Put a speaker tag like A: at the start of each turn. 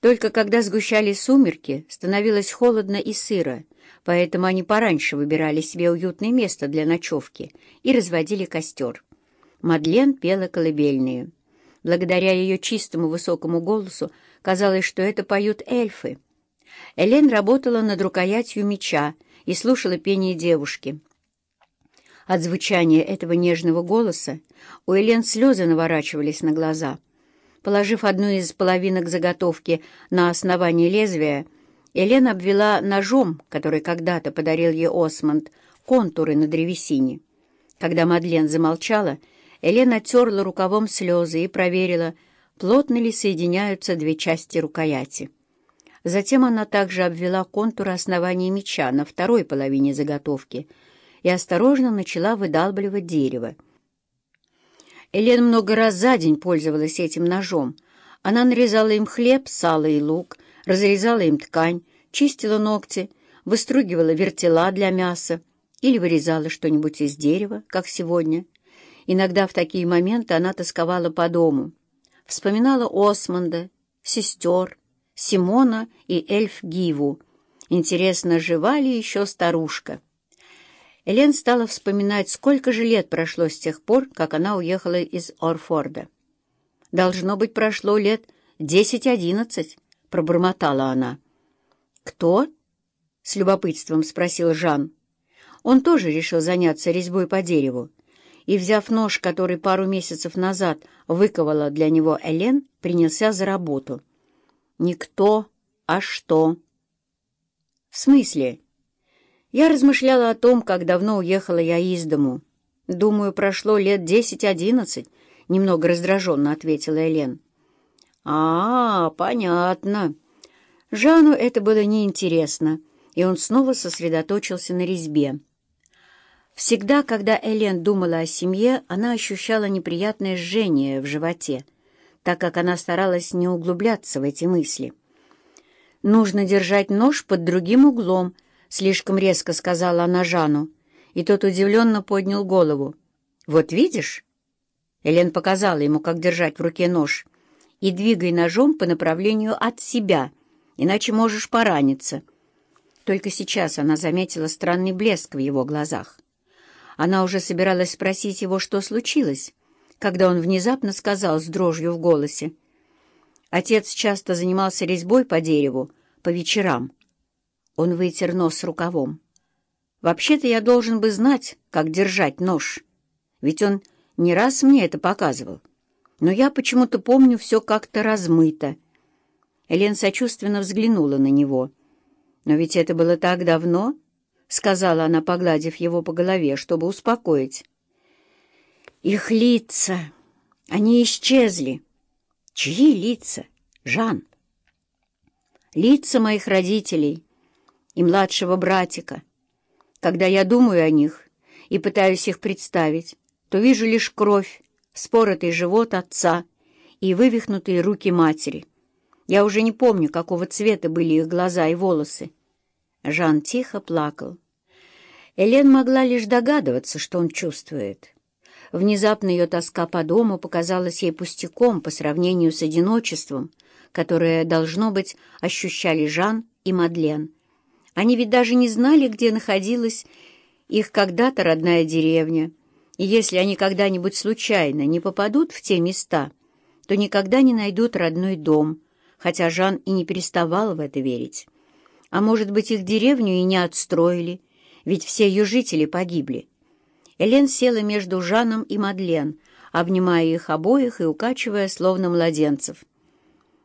A: Только когда сгущались сумерки, становилось холодно и сыро, поэтому они пораньше выбирали себе уютное место для ночевки и разводили костер. Мадлен пела колыбельные. Благодаря ее чистому высокому голосу казалось, что это поют эльфы. Элен работала над рукоятью меча и слушала пение девушки. От звучания этого нежного голоса у Элен слезы наворачивались на глаза. Положив одну из половинок заготовки на основание лезвия, Элен обвела ножом, который когда-то подарил ей Осмонд, контуры на древесине. Когда Мадлен замолчала, Элен оттерла рукавом слезы и проверила, плотно ли соединяются две части рукояти. Затем она также обвела контуры основания меча на второй половине заготовки и осторожно начала выдалбливать дерево. Элен много раз за день пользовалась этим ножом. Она нарезала им хлеб, сало и лук, разрезала им ткань, чистила ногти, выстругивала вертела для мяса или вырезала что-нибудь из дерева, как сегодня. Иногда в такие моменты она тосковала по дому, вспоминала Осмонда, сестер, Симона и эльф Гиву. Интересно, жива ли еще старушка? Элен стала вспоминать, сколько же лет прошло с тех пор, как она уехала из Орфорда. «Должно быть, прошло лет десять-одиннадцать», — пробормотала она. «Кто?» — с любопытством спросил Жан. Он тоже решил заняться резьбой по дереву и, взяв нож, который пару месяцев назад выковала для него Элен, принялся за работу. Никто, а что. В смысле? Я размышляла о том, как давно уехала я из дому. Думаю, прошло лет десять-одиннадцать, немного раздраженно ответила Элен. А, понятно. Жану это было неинтересно, и он снова сосредоточился на резьбе. Всегда, когда Элен думала о семье, она ощущала неприятное жжение в животе — так как она старалась не углубляться в эти мысли. «Нужно держать нож под другим углом», — слишком резко сказала она Жану, и тот удивленно поднял голову. «Вот видишь?» Элен показала ему, как держать в руке нож. «И двигай ножом по направлению от себя, иначе можешь пораниться». Только сейчас она заметила странный блеск в его глазах. Она уже собиралась спросить его, что случилось, когда он внезапно сказал с дрожью в голосе. Отец часто занимался резьбой по дереву по вечерам. Он вытер нос рукавом. «Вообще-то я должен бы знать, как держать нож, ведь он не раз мне это показывал. Но я почему-то помню все как-то размыто». Элен сочувственно взглянула на него. «Но ведь это было так давно», — сказала она, погладив его по голове, чтобы успокоить. Их лица, они исчезли. Чьи лица? Жан. Лица моих родителей и младшего братика. Когда я думаю о них и пытаюсь их представить, то вижу лишь кровь, споротый живот отца и вывихнутые руки матери. Я уже не помню, какого цвета были их глаза и волосы. Жан тихо плакал. Элен могла лишь догадываться, что он чувствует. Внезапно ее тоска по дому показалась ей пустяком по сравнению с одиночеством, которое, должно быть, ощущали Жан и Мадлен. Они ведь даже не знали, где находилась их когда-то родная деревня, и если они когда-нибудь случайно не попадут в те места, то никогда не найдут родной дом, хотя Жан и не переставал в это верить. А может быть, их деревню и не отстроили, ведь все ее жители погибли. Элен села между Жаном и Мадлен, обнимая их обоих и укачивая, словно младенцев —